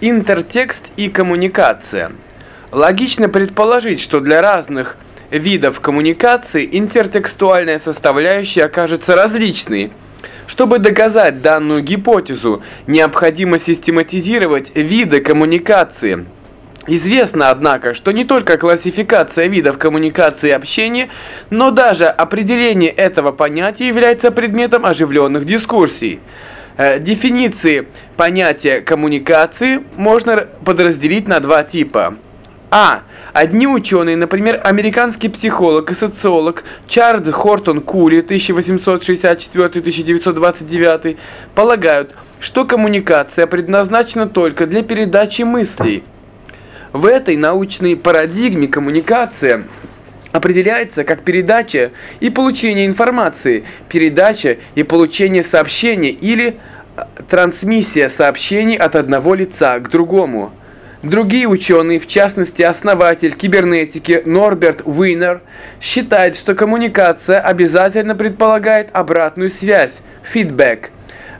Интертекст и коммуникация. Логично предположить, что для разных видов коммуникации интертекстуальная составляющая окажется различной. Чтобы доказать данную гипотезу, необходимо систематизировать виды коммуникации. Известно, однако, что не только классификация видов коммуникации и общения, но даже определение этого понятия является предметом оживленных дискуссий. Э, дефиниции понятия коммуникации можно подразделить на два типа. А. Одни ученые, например, американский психолог и социолог Чарльз Хортон Кули 1864-1929 полагают, что коммуникация предназначена только для передачи мыслей. В этой научной парадигме коммуникация – определяется как передача и получение информации, передача и получение сообщения или э, трансмиссия сообщений от одного лица к другому. Другие ученые, в частности основатель кибернетики Норберт Уиннер, считает, что коммуникация обязательно предполагает обратную связь, фидбэк.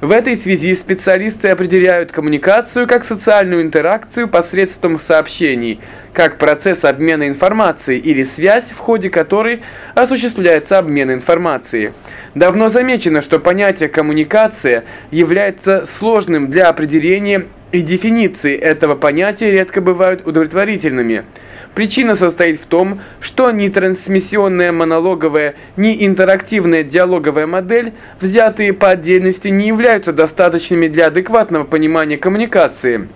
В этой связи специалисты определяют коммуникацию как социальную интеракцию посредством сообщений – как процесс обмена информацией или связь, в ходе которой осуществляется обмен информацией. Давно замечено, что понятие «коммуникация» является сложным для определения и дефиниции этого понятия редко бывают удовлетворительными. Причина состоит в том, что ни трансмиссионная монологовая, ни интерактивная диалоговая модель, взятые по отдельности, не являются достаточными для адекватного понимания коммуникации.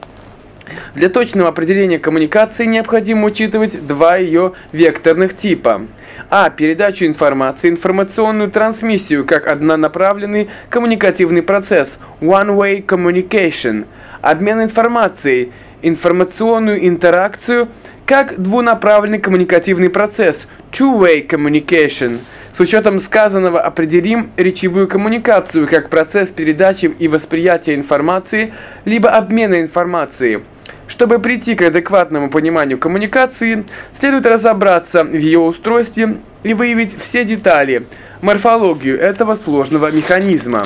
Для точного определения коммуникации необходимо учитывать два ее векторных типа. А. Передачу информации, информационную трансмиссию как однонаправленный коммуникативный процесс one-way communication. Обмен информацией, информационную интеракцию как двунаправленный коммуникативный процесс two-way communication. С учетом сказанного определим речевую коммуникацию как процесс передачи и восприятия информации, либо обмена информацией. Чтобы прийти к адекватному пониманию коммуникации, следует разобраться в ее устройстве и выявить все детали, морфологию этого сложного механизма.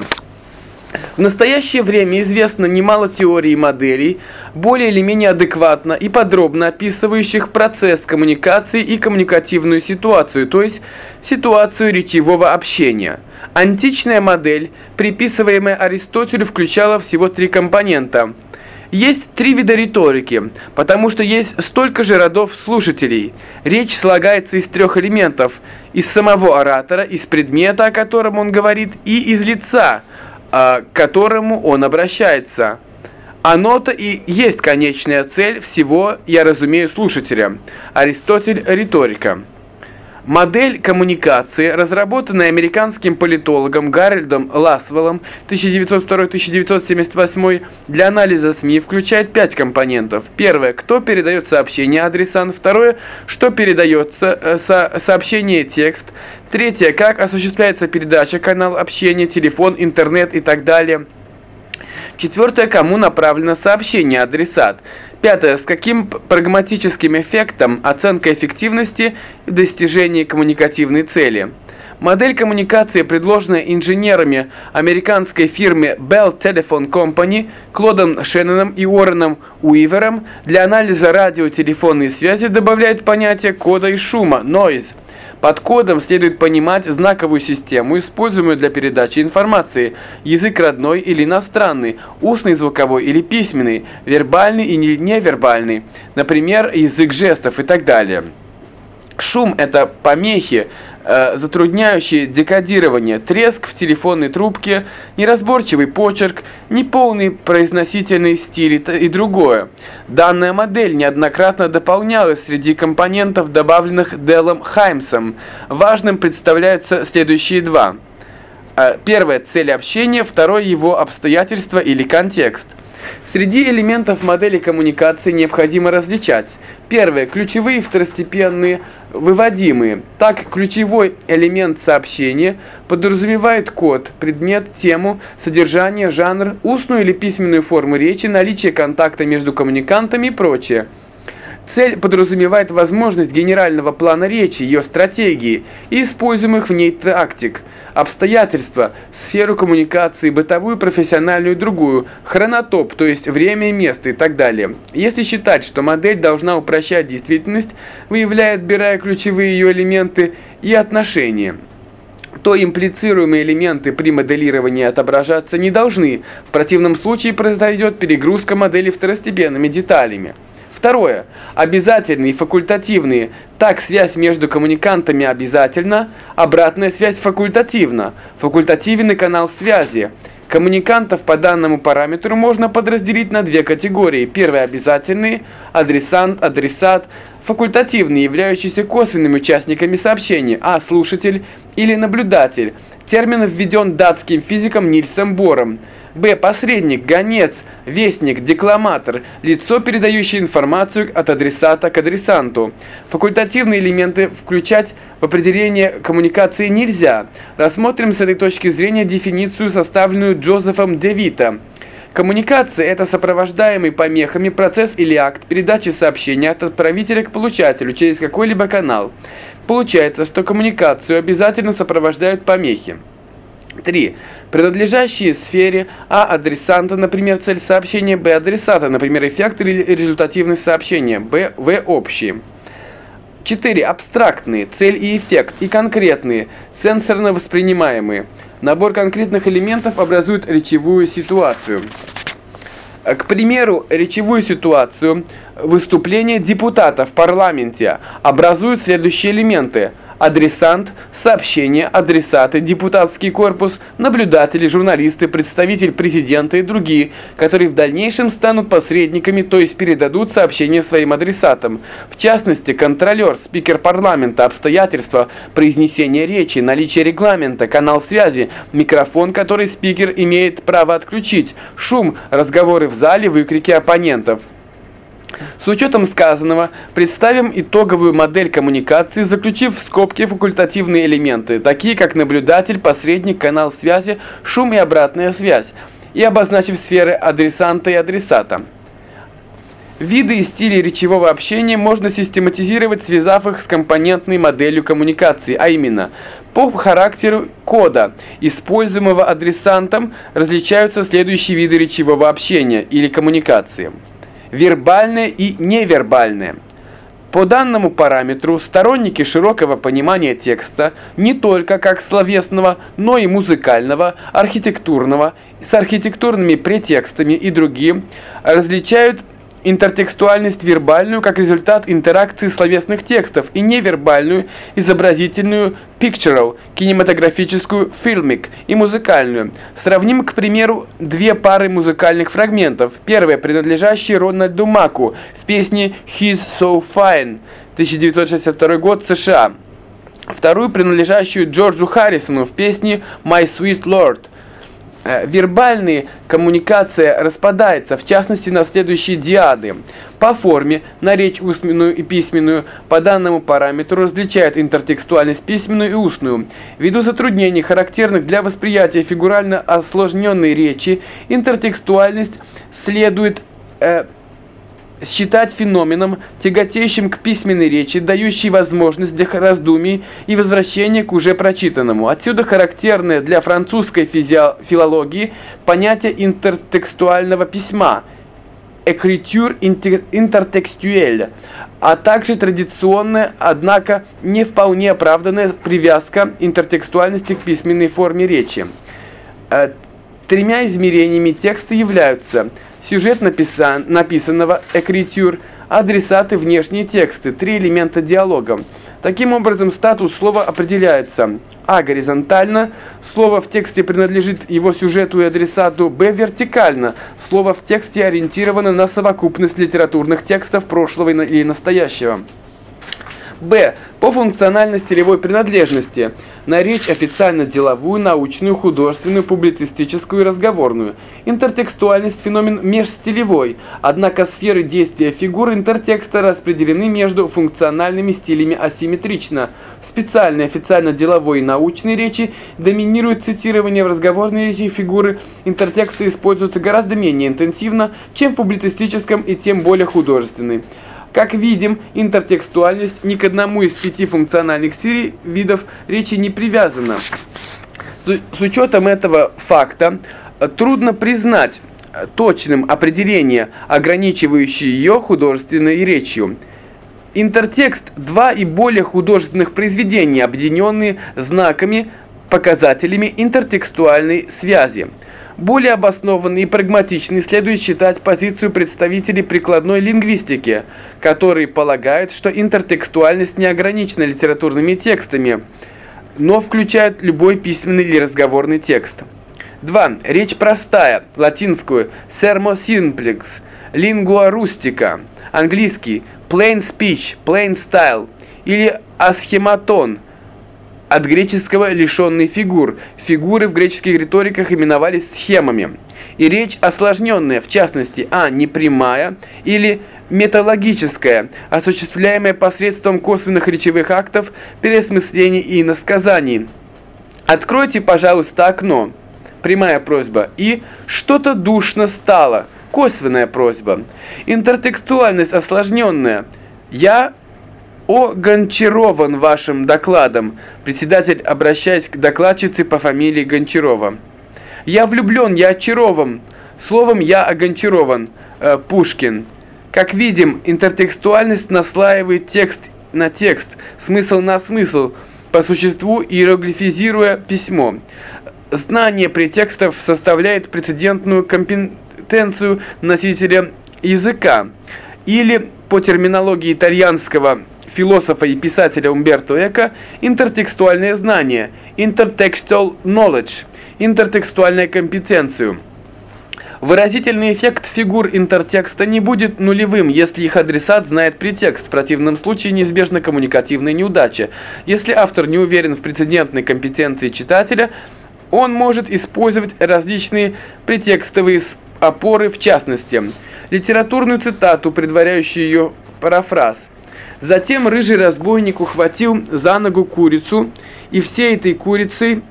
В настоящее время известно немало теорий и моделей, более или менее адекватно и подробно описывающих процесс коммуникации и коммуникативную ситуацию, то есть ситуацию речевого общения. Античная модель, приписываемая Аристотелю, включала всего три компонента – есть три вида риторики, потому что есть столько же родов слушателей. Речь слагается из трех элементов: из самого оратора, из предмета, о котором он говорит, и из лица, к которому он обращается. Оно-то и есть конечная цель всего, я разумею, слушателя. Аристотель риторика. Модель коммуникации, разработанная американским политологом Гарольдом Ласвеллом 1902-1978 для анализа СМИ, включает пять компонентов. Первое, кто передает сообщение, адресант. Второе, что передается э, со сообщение, текст. Третье, как осуществляется передача, канал общения, телефон, интернет и так далее. Четвертое, кому направлено сообщение, адресат. Пятое. С каким прагматическим эффектом оценка эффективности в достижении коммуникативной цели? Модель коммуникации, предложенная инженерами американской фирмы Bell Telephone Company Клодом Шенноном и Уорреном Уивером для анализа радиотелефонной связи добавляет понятие кода и шума – noise – под кодом следует понимать знаковую систему, используемую для передачи информации, язык родной или иностранный, устный, звуковой или письменный, вербальный и невербальный, например, язык жестов и так далее. Шум – это помехи, затрудняющие декодирование, треск в телефонной трубке, неразборчивый почерк, неполный произносительный стиль и другое. Данная модель неоднократно дополнялась среди компонентов, добавленных Делом Хаймсом. Важным представляются следующие два. Э, первое – цель общения, второе – его обстоятельства или контекст. Среди элементов модели коммуникации необходимо различать – Первое. Ключевые второстепенные выводимые. Так, ключевой элемент сообщения подразумевает код, предмет, тему, содержание, жанр, устную или письменную форму речи, наличие контакта между коммуникантами и прочее. Цель подразумевает возможность генерального плана речи, ее стратегии и используемых в ней тактик, обстоятельства, сферу коммуникации, бытовую, профессиональную и другую, хронотоп, то есть время и место и так далее. Если считать, что модель должна упрощать действительность, выявляя, отбирая ключевые ее элементы и отношения – то имплицируемые элементы при моделировании отображаться не должны, в противном случае произойдет перегрузка модели второстепенными деталями. Второе. Обязательные и факультативные. Так, связь между коммуникантами обязательна, обратная связь факультативна. Факультативный канал связи. Коммуникантов по данному параметру можно подразделить на две категории. Первые обязательные, адресант, адресат, факультативные, являющиеся косвенными участниками сообщения, а слушатель или наблюдатель. Термин введен датским физиком Нильсом Бором. Б. Посредник, гонец, вестник, декламатор, лицо, передающее информацию от адресата к адресанту. Факультативные элементы включать в определение коммуникации нельзя. Рассмотрим с этой точки зрения дефиницию, составленную Джозефом Девита. Коммуникация – это сопровождаемый помехами процесс или акт передачи сообщения от отправителя к получателю через какой-либо канал. Получается, что коммуникацию обязательно сопровождают помехи. 3. Принадлежащие сфере А адресанта, например, цель сообщения, Б адресата, например, эффект или результативность сообщения, Б, В общие. 4. Абстрактные, цель и эффект, и конкретные, сенсорно воспринимаемые. Набор конкретных элементов образует речевую ситуацию. К примеру, речевую ситуацию выступления депутата в парламенте образуют следующие элементы – адресант, сообщение, адресаты, депутатский корпус, наблюдатели, журналисты, представитель президента и другие, которые в дальнейшем станут посредниками, то есть передадут сообщение своим адресатам. В частности, контролер, спикер парламента, обстоятельства, произнесение речи, наличие регламента, канал связи, микрофон, который спикер имеет право отключить, шум, разговоры в зале, выкрики оппонентов. С учетом сказанного, представим итоговую модель коммуникации, заключив в скобки факультативные элементы, такие как наблюдатель, посредник, канал связи, шум и обратная связь, и обозначив сферы адресанта и адресата. Виды и стили речевого общения можно систематизировать, связав их с компонентной моделью коммуникации, а именно, по характеру кода, используемого адресантом, различаются следующие виды речевого общения или коммуникации вербальное и невербальное. По данному параметру сторонники широкого понимания текста не только как словесного, но и музыкального, архитектурного, с архитектурными претекстами и другие различают интертекстуальность вербальную как результат интеракции словесных текстов и невербальную изобразительную pictorial, кинематографическую filmic и музыкальную. Сравним, к примеру, две пары музыкальных фрагментов. Первая, принадлежащая Рональду Маку в песне He's So Fine, 1962 год, США. Вторую, принадлежащую Джорджу Харрисону в песне My Sweet Lord, Э, вербальная коммуникация распадается, в частности, на следующие диады. По форме, на речь устную и письменную, по данному параметру различают интертекстуальность письменную и устную. Ввиду затруднений, характерных для восприятия фигурально осложненной речи, интертекстуальность следует э, считать феноменом, тяготеющим к письменной речи, дающей возможность для раздумий и возвращения к уже прочитанному. Отсюда характерное для французской филологии понятие интертекстуального письма «écriture intertextuelle», а также традиционная, однако не вполне оправданная привязка интертекстуальности к письменной форме речи. Э, тремя измерениями текста являются – сюжет написан, написанного, экритюр, адресаты, внешние тексты, три элемента диалога. Таким образом, статус слова определяется а. горизонтально, слово в тексте принадлежит его сюжету и адресату, б. вертикально, слово в тексте ориентировано на совокупность литературных текстов прошлого или настоящего. Б. По функционально-стилевой принадлежности. На речь официально-деловую, научную, художественную, публицистическую и разговорную. Интертекстуальность – феномен межстилевой, однако сферы действия фигур интертекста распределены между функциональными стилями асимметрично. В специальной официально-деловой и научной речи доминирует цитирование в разговорной речи фигуры интертекста используются гораздо менее интенсивно, чем в публицистическом и тем более художественной. Как видим, интертекстуальность ни к одному из пяти функциональных серий видов речи не привязана. С учетом этого факта трудно признать точным определение, ограничивающее ее художественной речью. Интертекст – два и более художественных произведения, объединенные знаками, показателями интертекстуальной связи. Более обоснованный и прагматичный следует считать позицию представителей прикладной лингвистики, которые полагают, что интертекстуальность не ограничена литературными текстами, но включает любой письменный или разговорный текст. 2. Речь простая, латинскую sermo simplex, lingua rustica, английский plain speech, plain style или асхематон, от греческого лишенный фигур. Фигуры в греческих риториках именовались схемами. И речь осложненная, в частности, а непрямая или металлогическая, осуществляемая посредством косвенных речевых актов, переосмыслений и иносказаний. Откройте, пожалуйста, окно. Прямая просьба. И что-то душно стало. Косвенная просьба. Интертекстуальность осложненная. Я о Гончарован вашим докладом. Председатель, обращаясь к докладчице по фамилии Гончарова. Я влюблен, я очарован. Словом, я огончарован. Э, Пушкин. Как видим, интертекстуальность наслаивает текст на текст, смысл на смысл, по существу иероглифизируя письмо. Знание претекстов составляет прецедентную компетенцию носителя языка. Или, по терминологии итальянского философа и писателя Умберто Эко, интертекстуальное знание, intertextual knowledge, интертекстуальная компетенцию – Выразительный эффект фигур интертекста не будет нулевым, если их адресат знает претекст, в противном случае неизбежна коммуникативная неудача. Если автор не уверен в прецедентной компетенции читателя, он может использовать различные претекстовые опоры, в частности, литературную цитату, предваряющую ее парафраз. Затем рыжий разбойник ухватил за ногу курицу, и всей этой курицей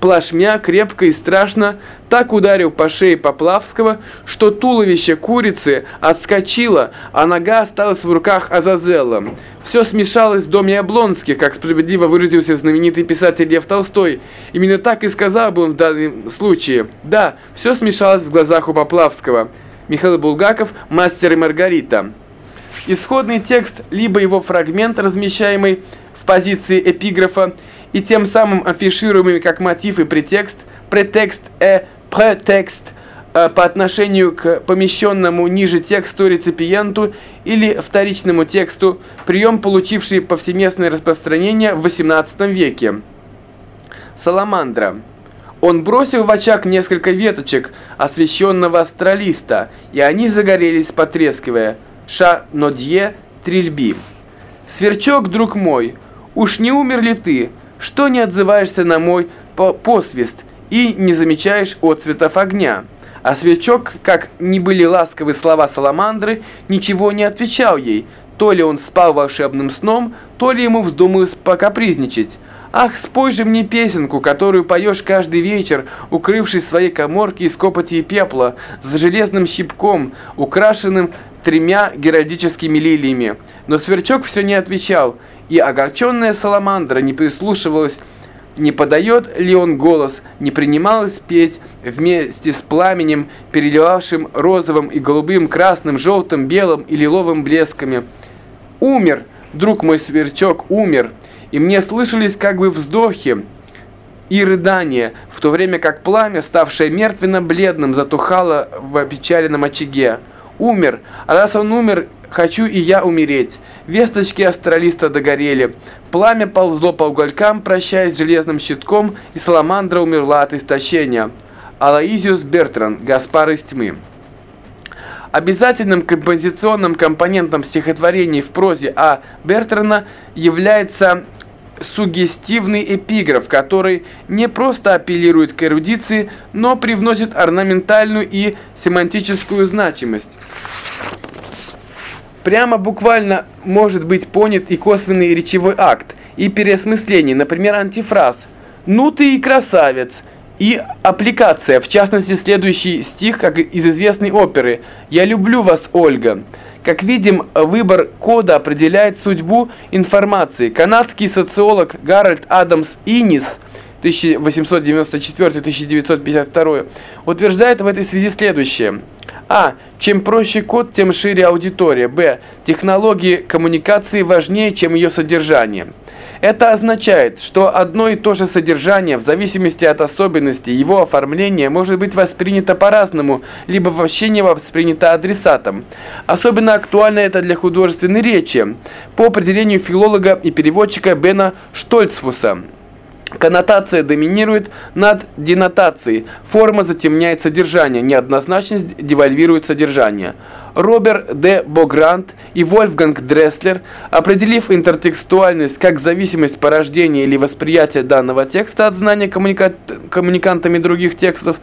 плашмя крепко и страшно так ударил по шее Поплавского, что туловище курицы отскочило, а нога осталась в руках Азазелла. Все смешалось в доме Облонских, как справедливо выразился знаменитый писатель Лев Толстой. Именно так и сказал бы он в данном случае. Да, все смешалось в глазах у Поплавского. Михаил Булгаков «Мастер и Маргарита». Исходный текст, либо его фрагмент, размещаемый в позиции эпиграфа, и тем самым афишируемый как мотив и претекст, претекст э претекст э, по отношению к помещенному ниже тексту реципиенту или вторичному тексту, прием, получивший повсеместное распространение в XVIII веке. Саламандра. Он бросил в очаг несколько веточек освещенного астралиста, и они загорелись, потрескивая. Ша нодье трильби. Сверчок, друг мой, уж не умер ли ты? Что не отзываешься на мой посвист? и не замечаешь отцветов огня. А сверчок, как не были ласковы слова Саламандры, ничего не отвечал ей. То ли он спал волшебным сном, то ли ему вздумалось покапризничать. «Ах, спой же мне песенку, которую поешь каждый вечер, укрывшись в своей коморке из копоти и пепла, с железным щипком, украшенным тремя геральдическими лилиями». Но сверчок все не отвечал, и огорченная Саламандра не прислушивалась не подает ли он голос, не принималось петь вместе с пламенем, переливавшим розовым и голубым, красным, желтым, белым и лиловым блесками. «Умер! Друг мой сверчок умер!» И мне слышались как бы вздохи и рыдания, в то время как пламя, ставшее мертвенно-бледным, затухало в опечаленном очаге. «Умер! А раз он умер, хочу и я умереть!» Весточки астралиста догорели. Пламя ползло по уголькам, прощаясь с железным щитком, и Саламандра умерла от истощения. Алаизиус Бертран, Гаспар из тьмы. Обязательным композиционным компонентом стихотворений в прозе А. Бертрана является сугестивный эпиграф, который не просто апеллирует к эрудиции, но привносит орнаментальную и семантическую значимость. Прямо буквально может быть понят и косвенный речевой акт, и переосмысление, например, антифраз «Ну ты и красавец!» и аппликация, в частности, следующий стих, как из известной оперы «Я люблю вас, Ольга». Как видим, выбор кода определяет судьбу информации. Канадский социолог Гарольд Адамс Инис 1894-1952 утверждает в этой связи следующее. А. Чем проще код, тем шире аудитория. Б. Технологии коммуникации важнее, чем ее содержание. Это означает, что одно и то же содержание в зависимости от особенностей его оформления может быть воспринято по-разному, либо вообще не воспринято адресатом. Особенно актуально это для художественной речи, по определению филолога и переводчика Бена Штольцфуса. Коннотация доминирует над денотацией, форма затемняет содержание, неоднозначность девальвирует содержание. Роберт Д. Богрант и Вольфганг Дресслер, определив интертекстуальность как зависимость порождения или восприятия данного текста от знания коммуника... коммуникантами других текстов,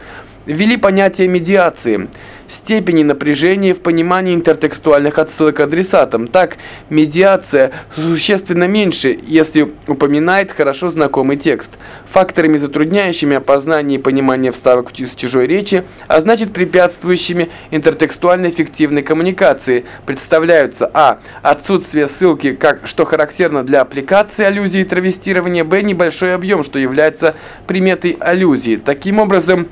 ввели понятие медиации – степени напряжения в понимании интертекстуальных отсылок адресатам. Так, медиация существенно меньше, если упоминает хорошо знакомый текст. Факторами, затрудняющими опознание и понимание вставок с чужой речи, а значит препятствующими интертекстуально эффективной коммуникации, представляются а. отсутствие ссылки, как что характерно для аппликации аллюзии и травестирования, б. небольшой объем, что является приметой аллюзии. Таким образом,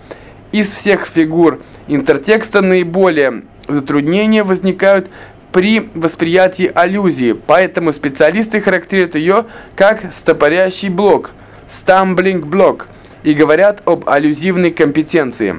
из всех фигур интертекста наиболее затруднения возникают при восприятии аллюзии, поэтому специалисты характеризуют ее как стопорящий блок, stumbling block, и говорят об аллюзивной компетенции.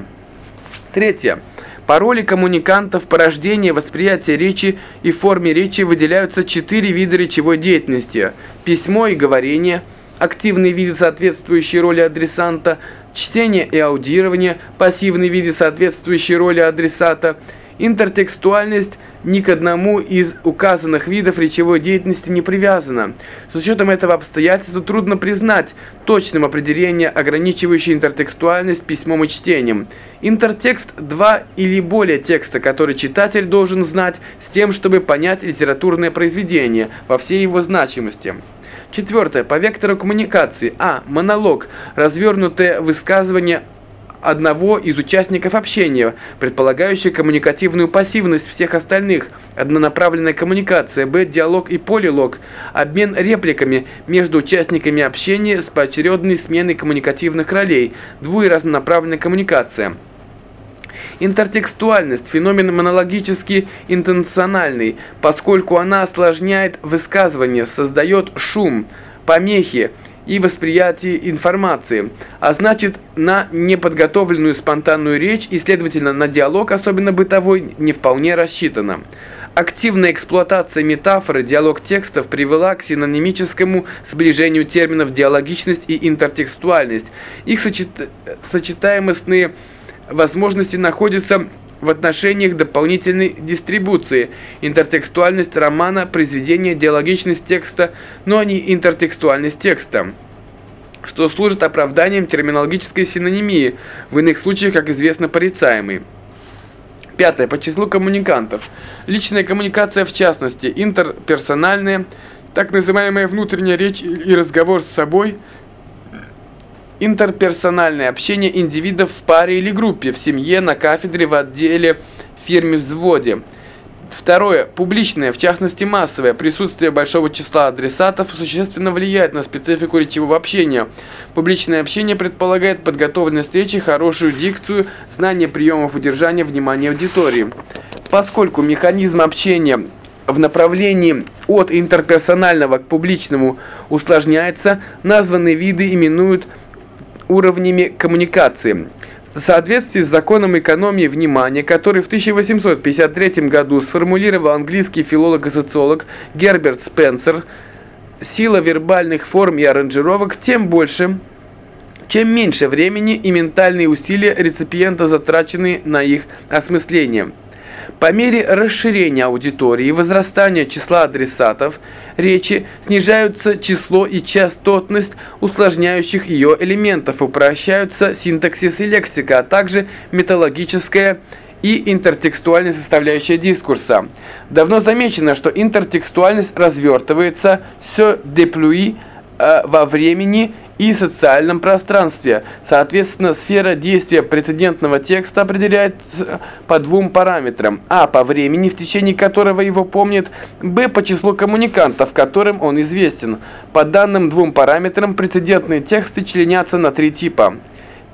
Третье. По роли коммуникантов порождения восприятия речи и форме речи выделяются четыре вида речевой деятельности – письмо и говорение, активные виды, соответствующие роли адресанта – чтение и аудирование, пассивные виды, соответствующие роли адресата, интертекстуальность ни к одному из указанных видов речевой деятельности не привязана. С учетом этого обстоятельства трудно признать точным определение, ограничивающее интертекстуальность письмом и чтением. Интертекст – два или более текста, который читатель должен знать с тем, чтобы понять литературное произведение во всей его значимости. Четвертое. По вектору коммуникации. А. Монолог. Развернутое высказывание одного из участников общения, предполагающее коммуникативную пассивность всех остальных, однонаправленная коммуникация, б. диалог и полилог, обмен репликами между участниками общения с поочередной сменой коммуникативных ролей, дву- коммуникация. Интертекстуальность – феномен монологически интенциональный, поскольку она осложняет высказывание, создает шум, помехи и восприятие информации, а значит на неподготовленную спонтанную речь и, следовательно, на диалог, особенно бытовой, не вполне рассчитана. Активная эксплуатация метафоры, диалог текстов привела к синонимическому сближению терминов диалогичность и интертекстуальность. Их сочет... сочетаемостные возможности находятся в отношениях дополнительной дистрибуции, интертекстуальность романа, произведение, диалогичность текста, но не интертекстуальность текста что служит оправданием терминологической синонимии, в иных случаях, как известно, порицаемой. Пятое. По числу коммуникантов. Личная коммуникация в частности, интерперсональная, так называемая внутренняя речь и разговор с собой – интерперсональное общение индивидов в паре или группе, в семье, на кафедре, в отделе, в фирме, взводе. Второе. Публичное, в частности массовое, присутствие большого числа адресатов существенно влияет на специфику речевого общения. Публичное общение предполагает подготовленность речи, хорошую дикцию, знание приемов удержания внимания аудитории. Поскольку механизм общения в направлении от интерперсонального к публичному усложняется, названные виды именуют уровнями коммуникации. В соответствии с законом экономии внимания, который в 1853 году сформулировал английский филолог и социолог Герберт Спенсер, сила вербальных форм и аранжировок тем больше, чем меньше времени и ментальные усилия реципиента затрачены на их осмысление. По мере расширения аудитории и возрастания числа адресатов речи снижаются число и частотность усложняющих ее элементов, упрощаются синтаксис и лексика, а также металлогическая и интертекстуальная составляющая дискурса. Давно замечено, что интертекстуальность развертывается с деплюи э, во времени и социальном пространстве. Соответственно, сфера действия прецедентного текста определяется по двум параметрам. А. По времени, в течение которого его помнят. Б. По числу коммуникантов, которым он известен. По данным двум параметрам прецедентные тексты членятся на три типа.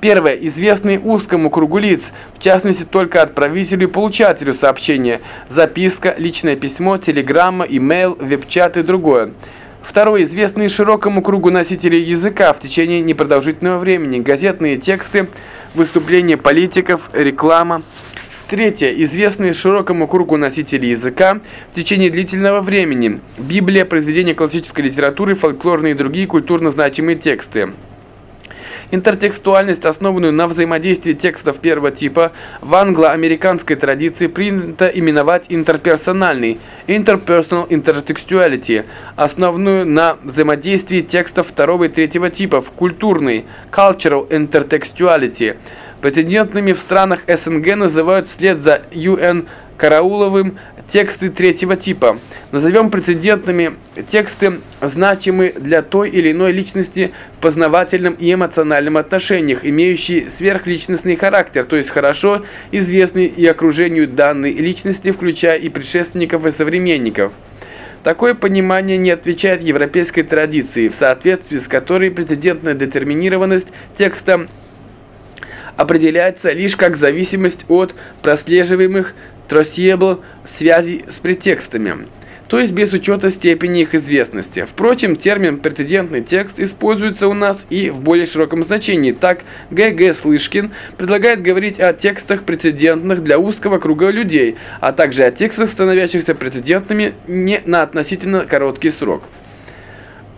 Первое. Известный узкому кругу лиц, в частности только отправителю и получателю сообщения, записка, личное письмо, телеграмма, имейл, веб-чат и другое. Второе. Известные широкому кругу носителей языка в течение непродолжительного времени, газетные тексты, выступления политиков, реклама. Третье. Известные широкому кругу носителей языка в течение длительного времени. Библия, произведения классической литературы, фольклорные и другие культурно значимые тексты. Интертекстуальность, основанную на взаимодействии текстов первого типа, в англо-американской традиции принято именовать интерперсональной interpersonal intertextuality, основанную на взаимодействии текстов второго и третьего типов, культурной cultural intertextuality. Претендентными в странах СНГ называют вслед за UN Карауловым тексты третьего типа. Назовем прецедентными тексты, значимые для той или иной личности в познавательном и эмоциональном отношениях, имеющие сверхличностный характер, то есть хорошо известный и окружению данной личности, включая и предшественников и современников. Такое понимание не отвечает европейской традиции, в соответствии с которой прецедентная детерминированность текста определяется лишь как зависимость от прослеживаемых traceable связи с претекстами, то есть без учета степени их известности. Впрочем, термин «прецедентный текст» используется у нас и в более широком значении. Так, Г.Г. Слышкин предлагает говорить о текстах прецедентных для узкого круга людей, а также о текстах, становящихся прецедентными не на относительно короткий срок.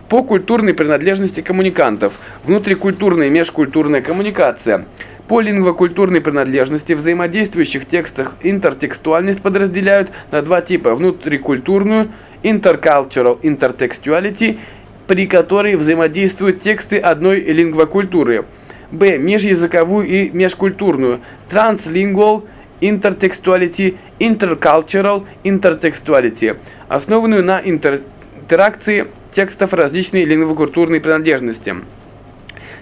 По культурной принадлежности коммуникантов, внутрикультурная и межкультурная коммуникация – по лингвокультурной принадлежности взаимодействующих текстах интертекстуальность подразделяют на два типа – внутрикультурную intercultural intertextuality, при которой взаимодействуют тексты одной лингвокультуры, б. межязыковую и межкультурную translingual intertextuality, intercultural intertextuality, основанную на интеракции текстов различной лингвокультурной принадлежности.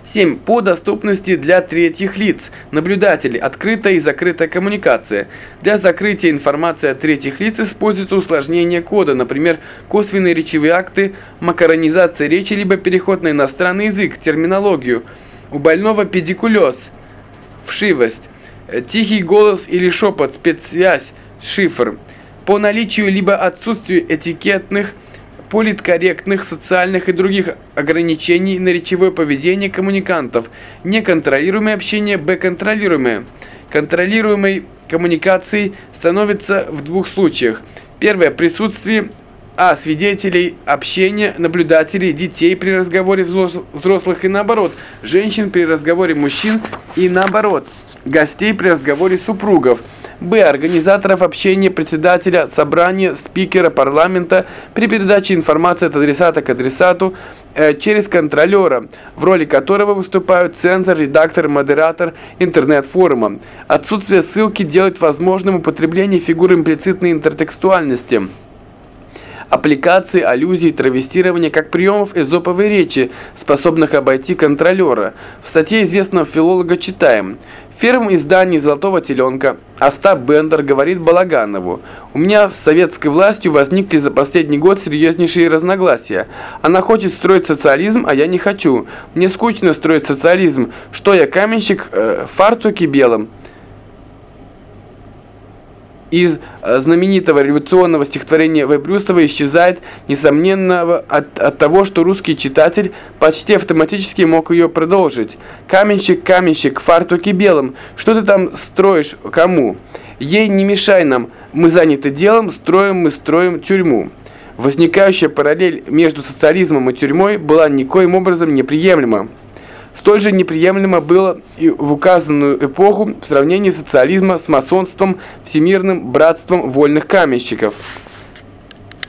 7. По доступности для третьих лиц. Наблюдатели. Открытая и закрытая коммуникация. Для закрытия информации от третьих лиц используется усложнение кода, например, косвенные речевые акты, макаронизация речи, либо переход на иностранный язык, терминологию. У больного педикулез, вшивость, тихий голос или шепот, спецсвязь, шифр. По наличию либо отсутствию этикетных политкорректных, социальных и других ограничений на речевое поведение коммуникантов, неконтролируемое общение, б. контролируемое. Контролируемой коммуникацией становится в двух случаях. Первое – присутствие а. свидетелей общения, наблюдателей, детей при разговоре взрослых и наоборот, женщин при разговоре мужчин и наоборот, гостей при разговоре супругов – Б. Организаторов общения председателя собрания, спикера парламента при передаче информации от адресата к адресату э, через контролера, в роли которого выступают цензор, редактор, модератор интернет-форума. Отсутствие ссылки делает возможным употребление фигур имплицитной интертекстуальности аппликации, аллюзий, травестирования как приемов эзоповой речи, способных обойти контролера. В статье известного филолога читаем – Фирм изданий «Золотого теленка» Остап Бендер говорит Балаганову, «У меня с советской властью возникли за последний год серьезнейшие разногласия. Она хочет строить социализм, а я не хочу. Мне скучно строить социализм. Что я, каменщик э, в фартуке белом?» Из э, знаменитого революционного стихотворения В. Брюсова исчезает, несомненно, от, от того, что русский читатель почти автоматически мог ее продолжить. «Каменщик, каменщик, в фартуке белом, что ты там строишь, кому? Ей не мешай нам, мы заняты делом, строим мы строим тюрьму». Возникающая параллель между социализмом и тюрьмой была никоим образом неприемлема. Столь же неприемлемо было и в указанную эпоху в сравнении социализма с масонством, всемирным братством вольных каменщиков –